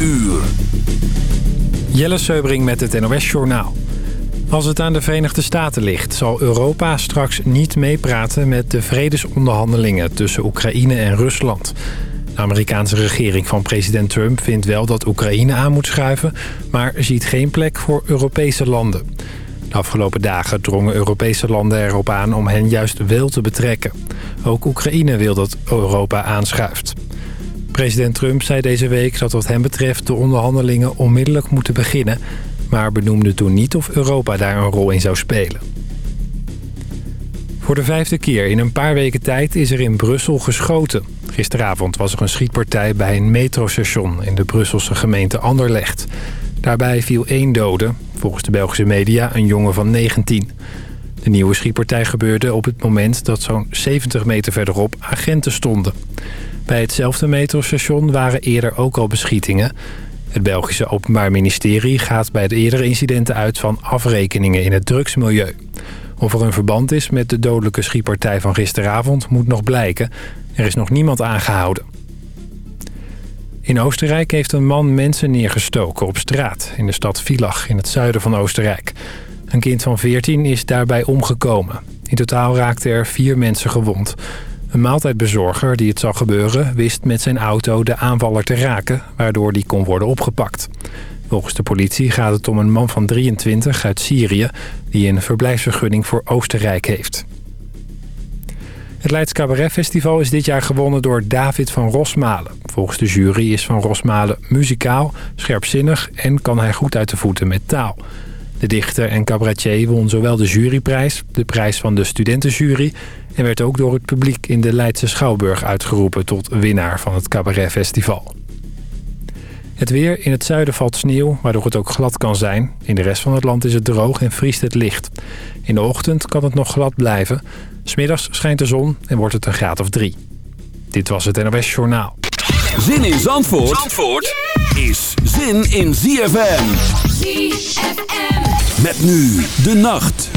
uur. Jelle Seubring met het NOS Journaal. Als het aan de Verenigde Staten ligt, zal Europa straks niet meepraten met de vredesonderhandelingen tussen Oekraïne en Rusland. De Amerikaanse regering van president Trump vindt wel dat Oekraïne aan moet schuiven, maar ziet geen plek voor Europese landen. De afgelopen dagen drongen Europese landen erop aan om hen juist wel te betrekken. Ook Oekraïne wil dat Europa aanschuift. President Trump zei deze week dat wat hem betreft de onderhandelingen onmiddellijk moeten beginnen... maar benoemde toen niet of Europa daar een rol in zou spelen. Voor de vijfde keer in een paar weken tijd is er in Brussel geschoten. Gisteravond was er een schietpartij bij een metrostation in de Brusselse gemeente Anderlecht. Daarbij viel één dode, volgens de Belgische media een jongen van 19. De nieuwe schietpartij gebeurde op het moment dat zo'n 70 meter verderop agenten stonden. Bij hetzelfde metrostation waren eerder ook al beschietingen. Het Belgische Openbaar Ministerie gaat bij de eerdere incidenten uit van afrekeningen in het drugsmilieu. Of er een verband is met de dodelijke schietpartij van gisteravond moet nog blijken. Er is nog niemand aangehouden. In Oostenrijk heeft een man mensen neergestoken op straat in de stad Villach in het zuiden van Oostenrijk. Een kind van 14 is daarbij omgekomen. In totaal raakten er vier mensen gewond. Een maaltijdbezorger die het zag gebeuren wist met zijn auto de aanvaller te raken, waardoor die kon worden opgepakt. Volgens de politie gaat het om een man van 23 uit Syrië die een verblijfsvergunning voor Oostenrijk heeft. Het Leids Cabaret Festival is dit jaar gewonnen door David van Rosmalen. Volgens de jury is Van Rosmalen muzikaal, scherpzinnig en kan hij goed uit de voeten met taal. De dichter en cabaretier won zowel de juryprijs, de prijs van de studentenjury... en werd ook door het publiek in de Leidse Schouwburg uitgeroepen tot winnaar van het Cabaret Festival. Het weer. In het zuiden valt sneeuw, waardoor het ook glad kan zijn. In de rest van het land is het droog en vriest het licht. In de ochtend kan het nog glad blijven. Smiddags schijnt de zon en wordt het een graad of drie. Dit was het NOS Journaal. Zin in Zandvoort, Zandvoort is zin in ZFM. ZFM. Met nu de nacht.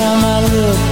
time I look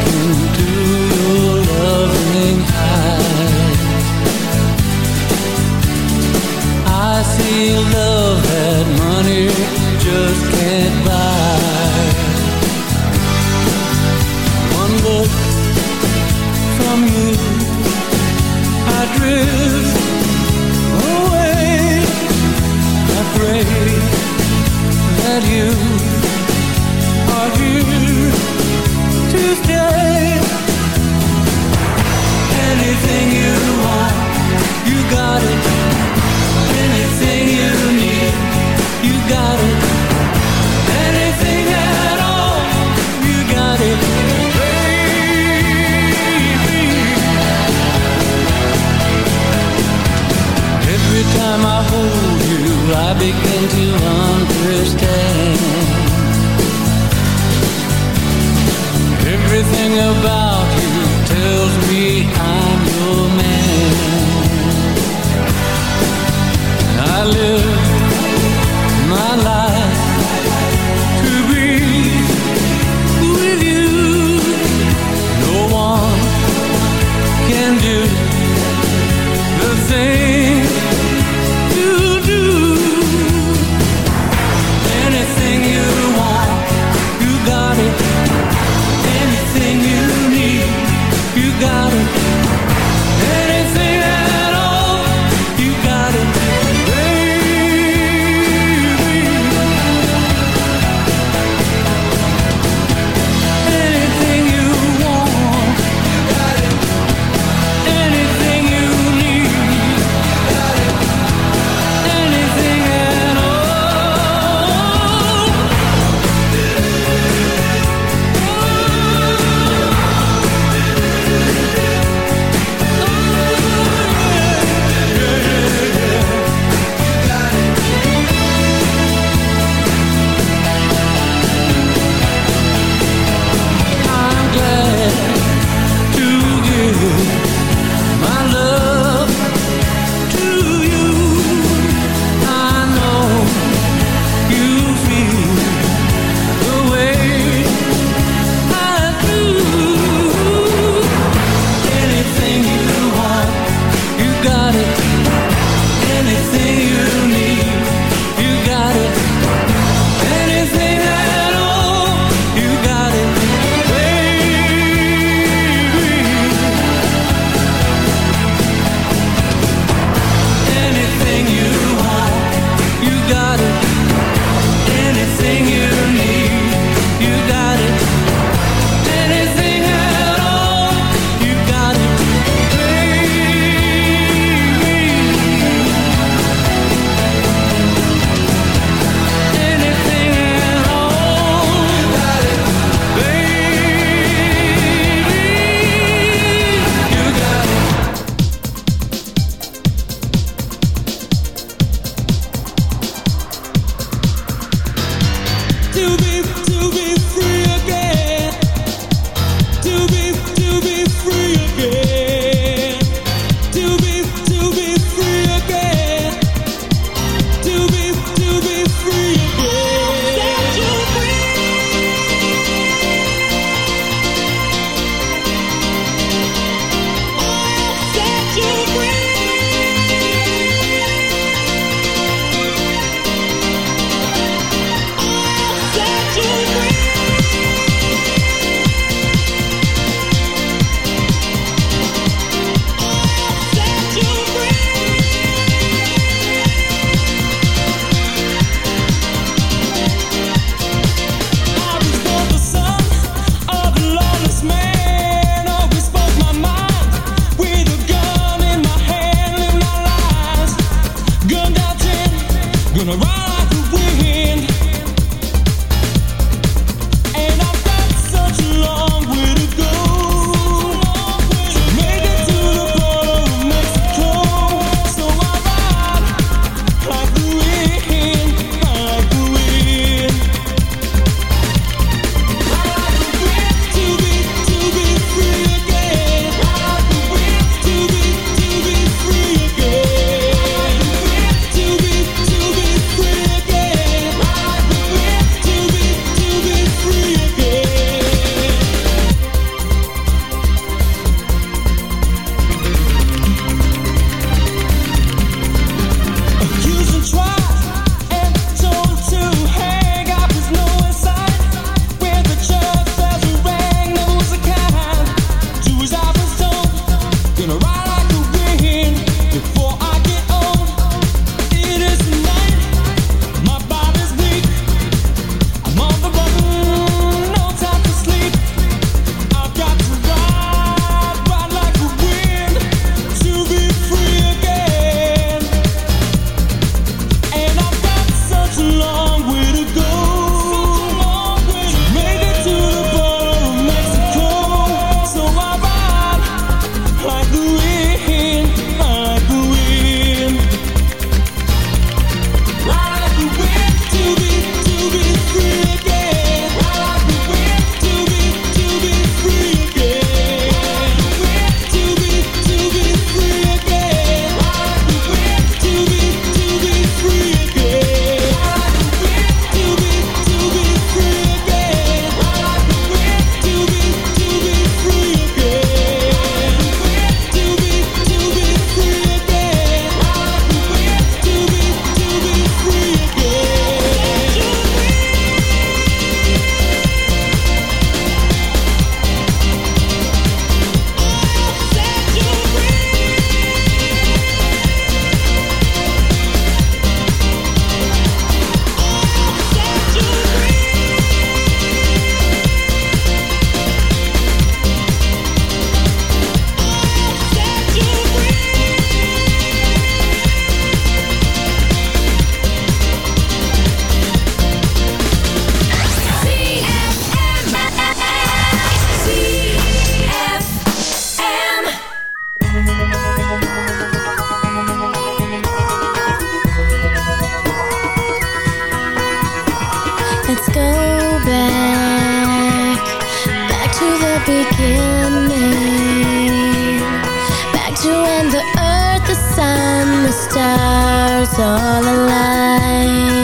try to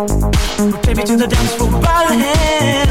Take me to the dance floor by the hand.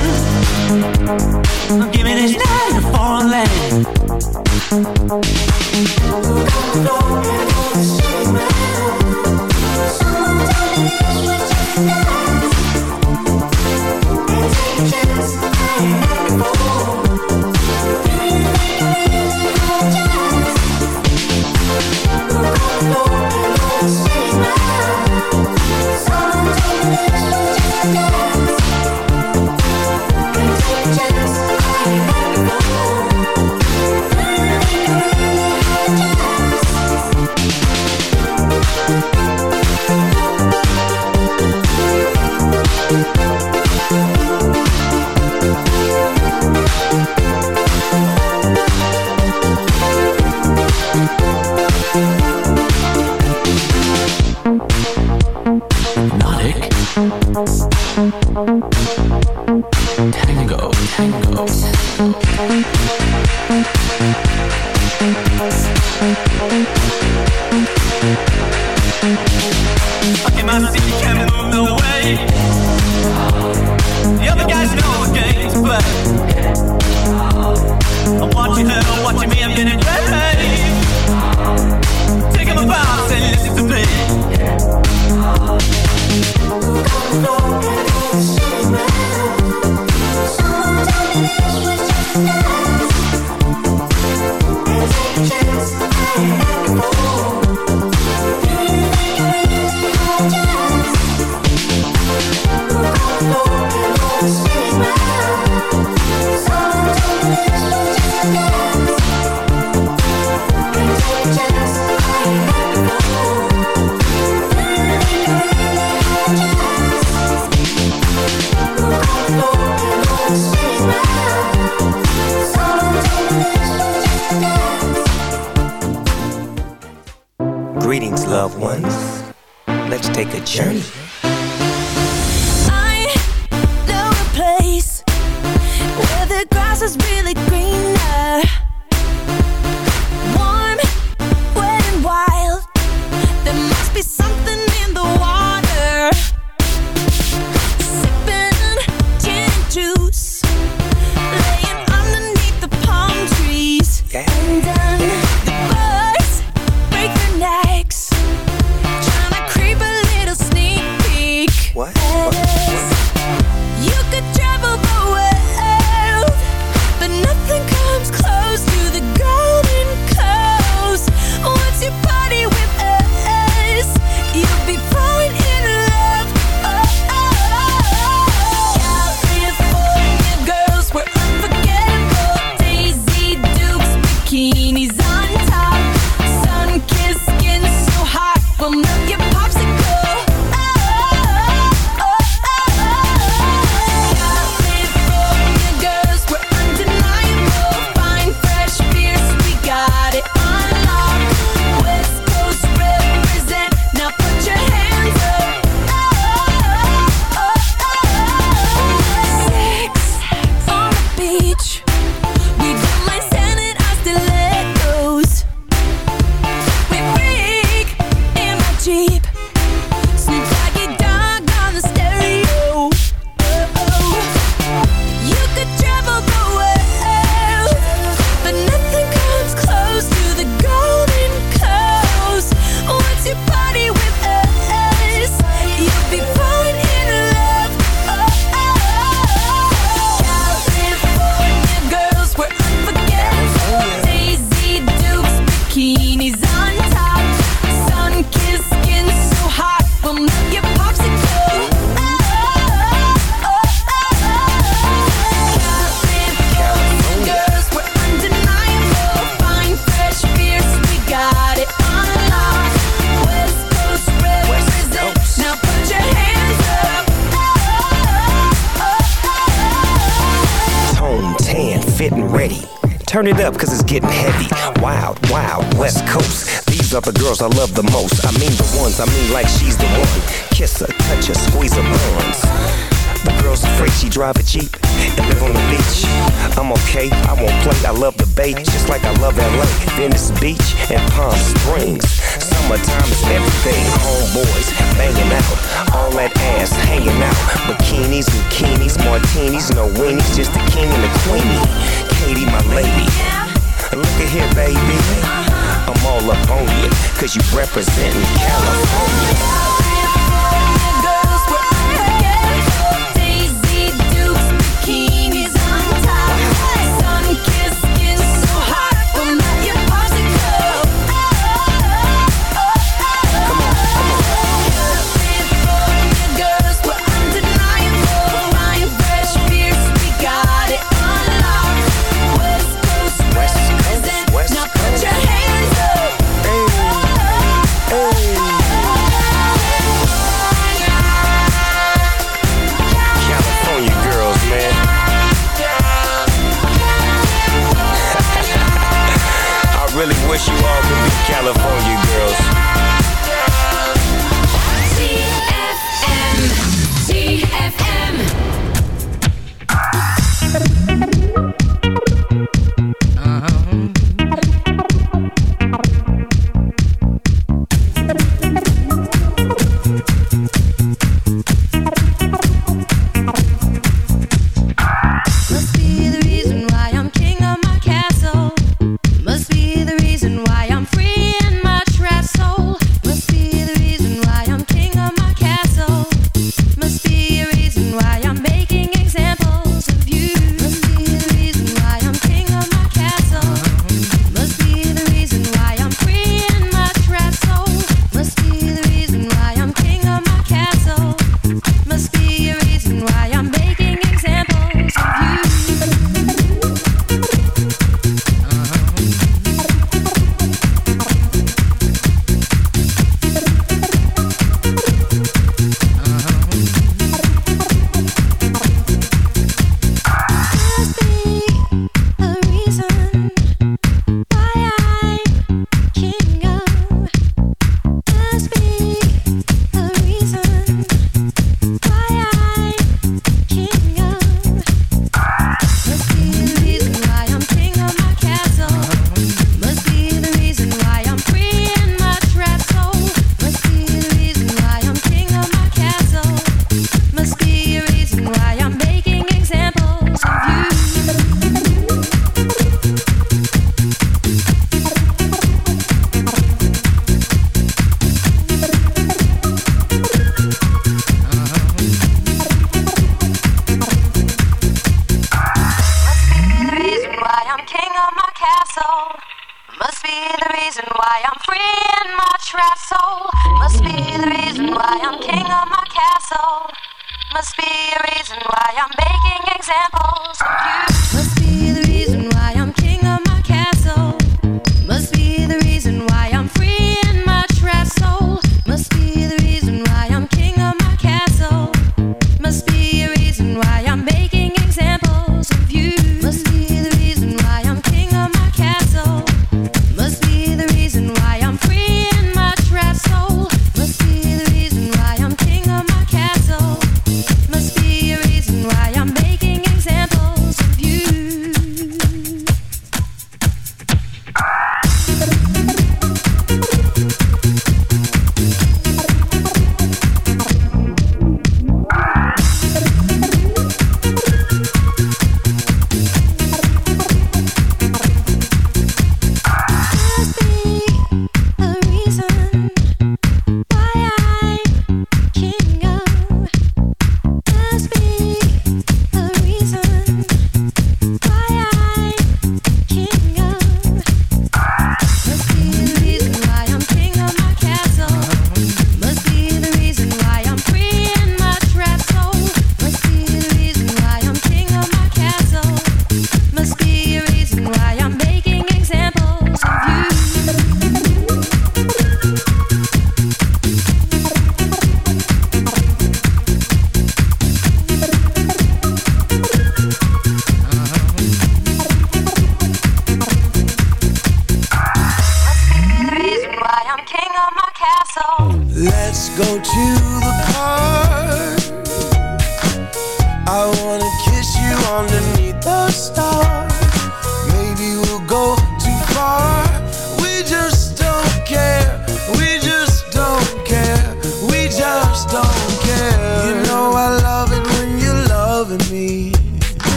Up, cause it's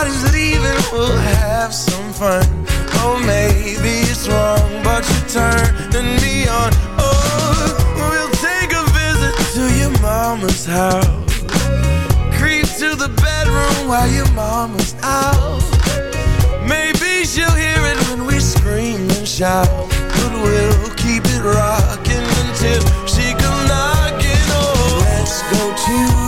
Everybody's leaving, we'll have some fun. Oh, maybe it's wrong, but you're turning me on. Oh, we'll take a visit to your mama's house. Creep to the bedroom while your mama's out. Maybe she'll hear it when we scream and shout. But we'll keep it rocking till she come knocking. Oh, let's go to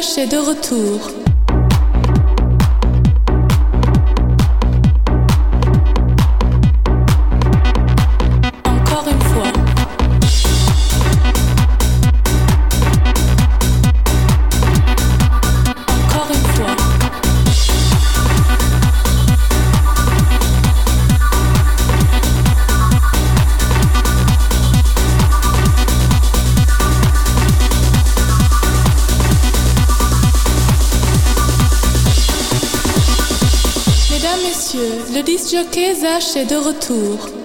est de retour. Zach est de retour.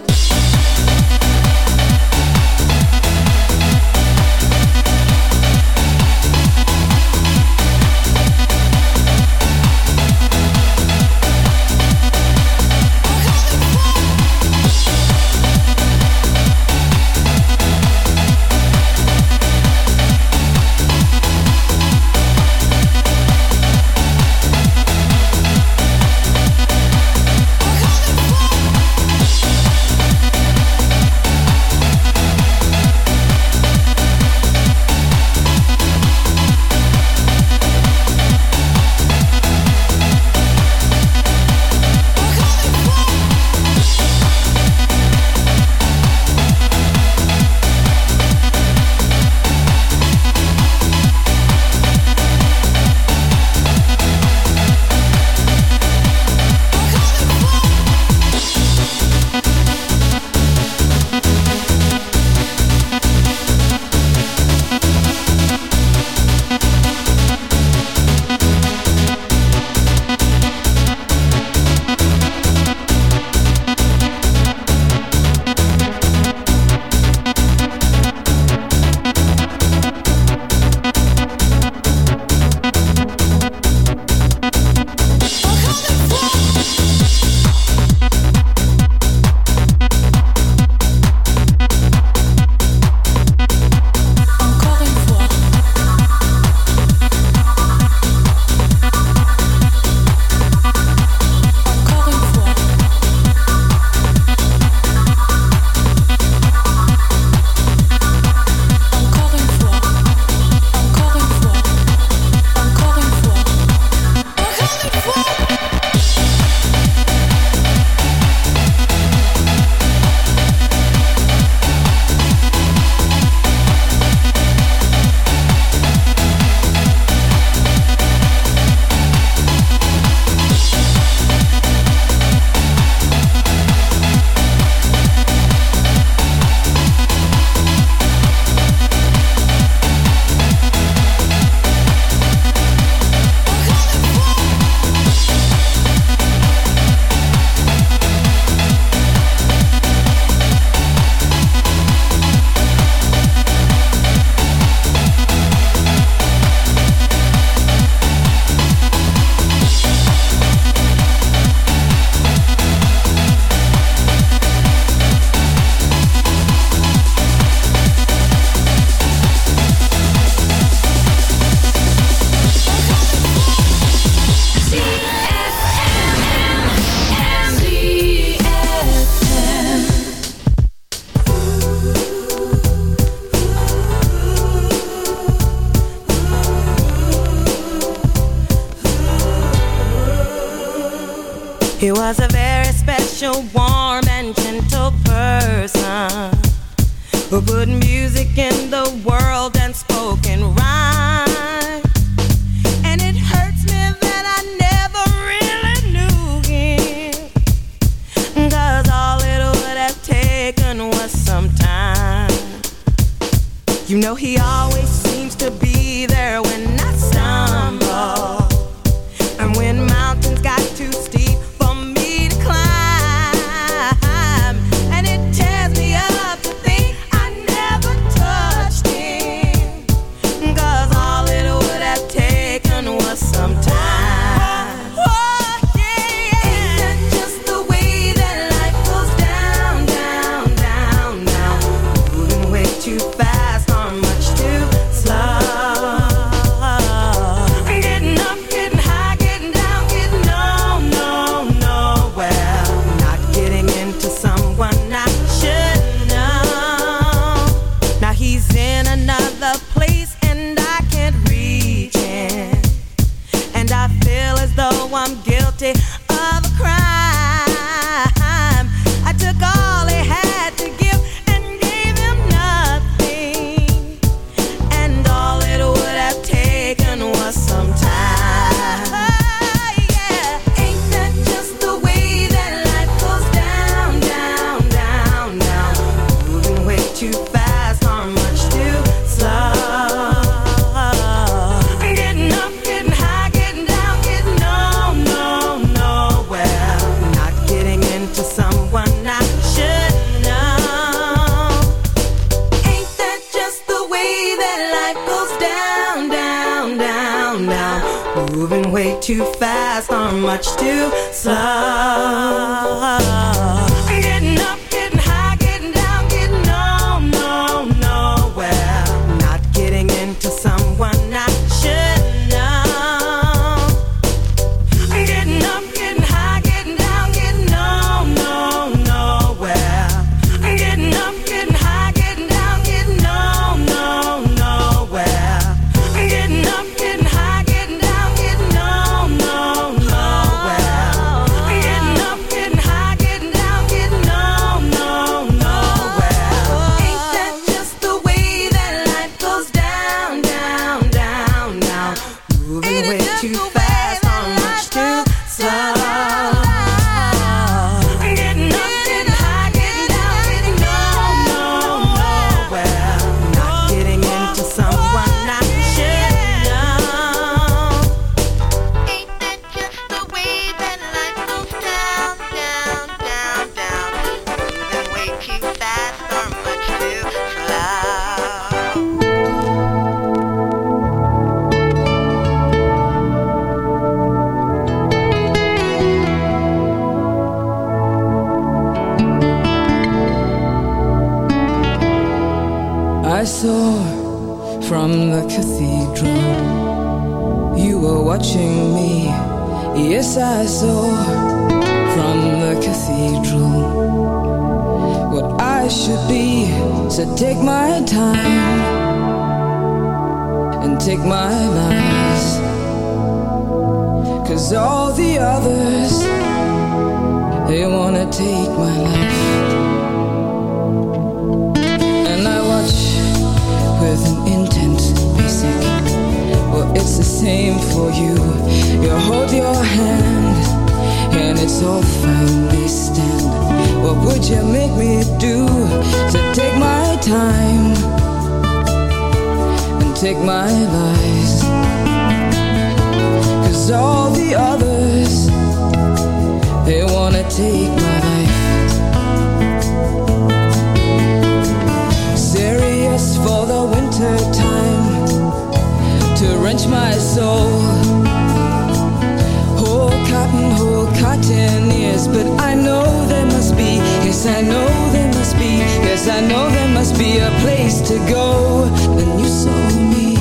to go, then you saw me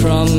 from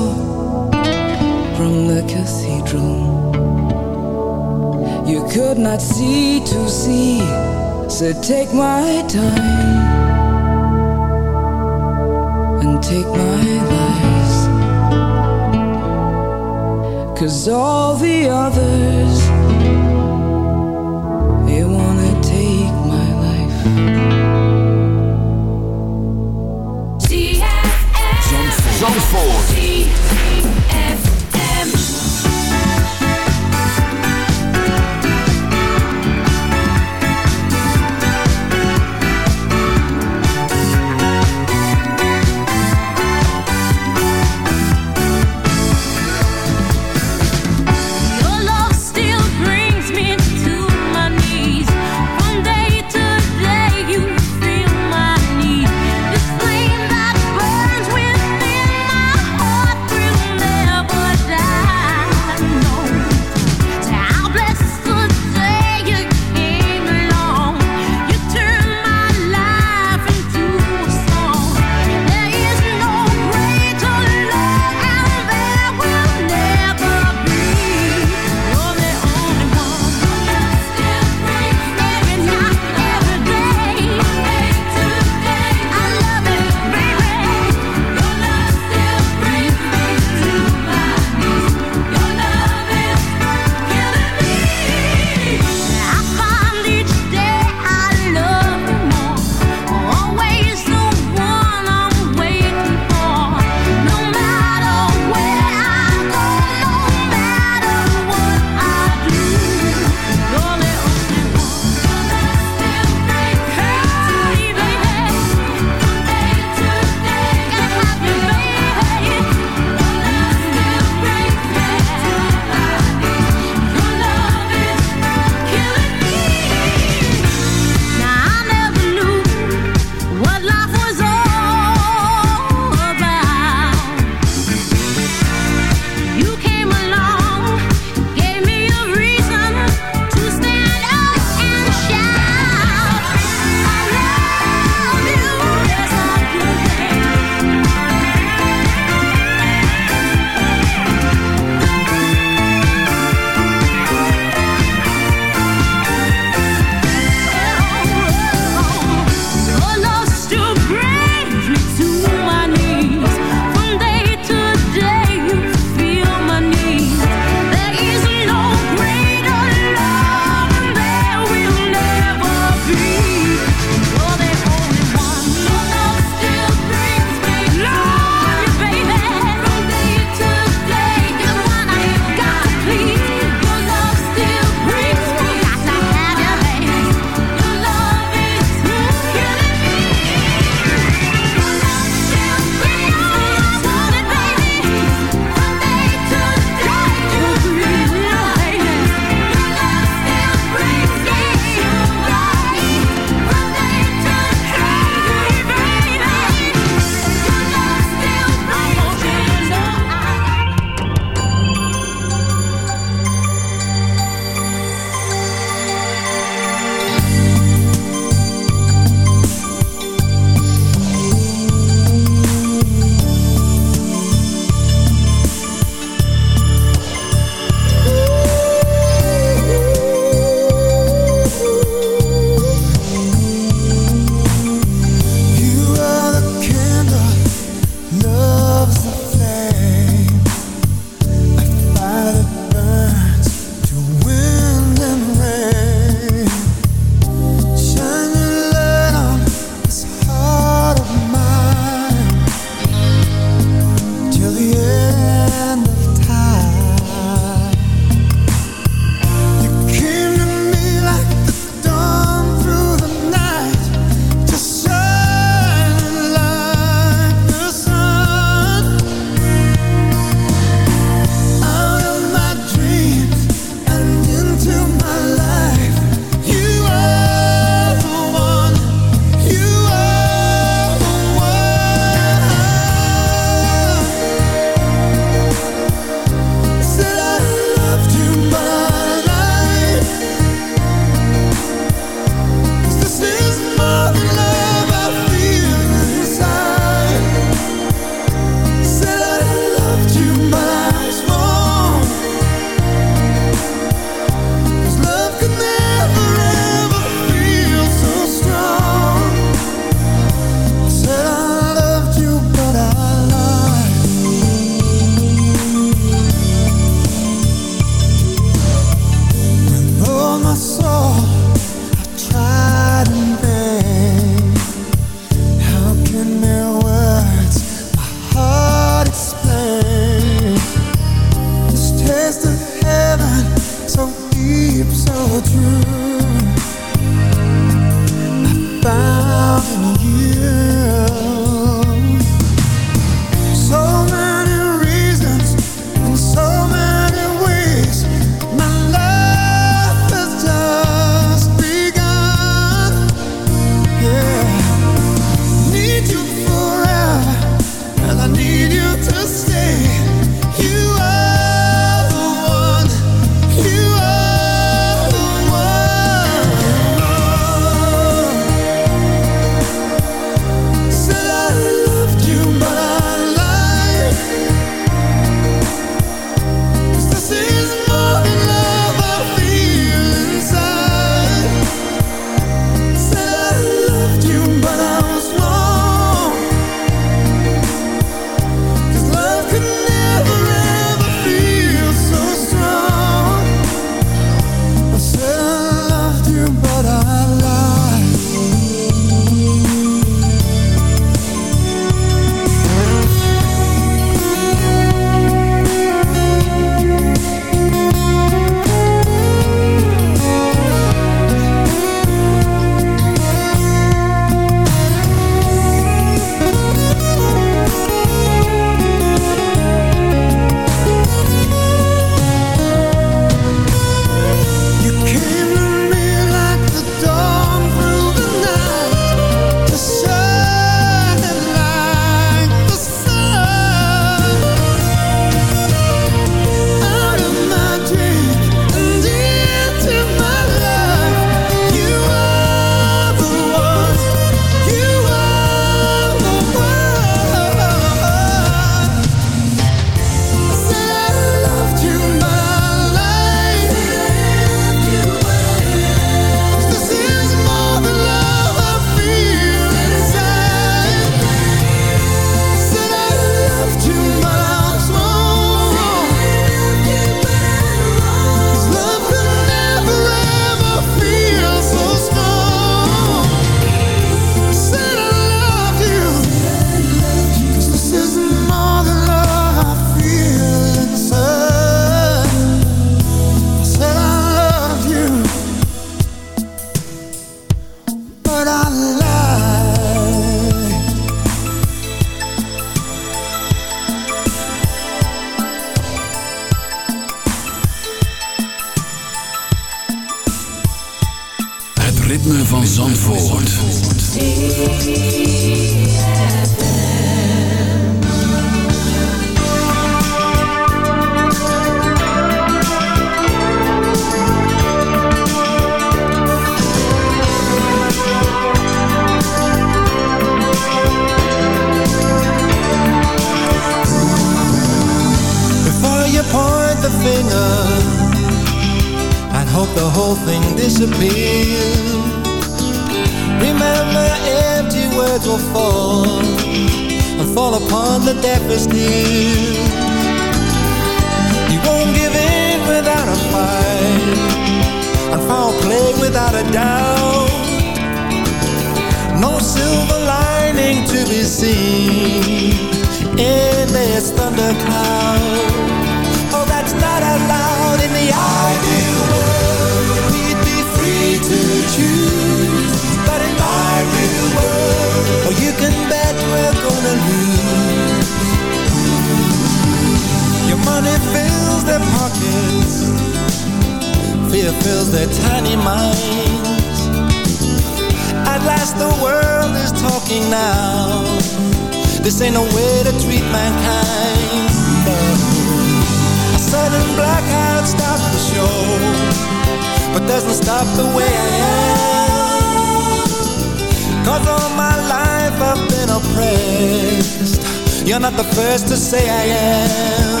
You're not the first to say I am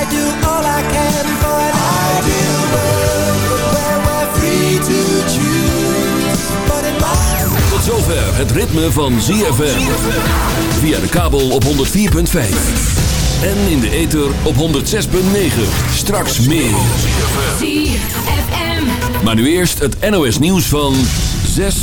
I do all I can for an ideal world Where we're free to choose But in my... Tot zover het ritme van ZFM Via de kabel op 104.5 en in de ether op 106.9. Straks meer. Maar nu eerst het NOS nieuws van 6.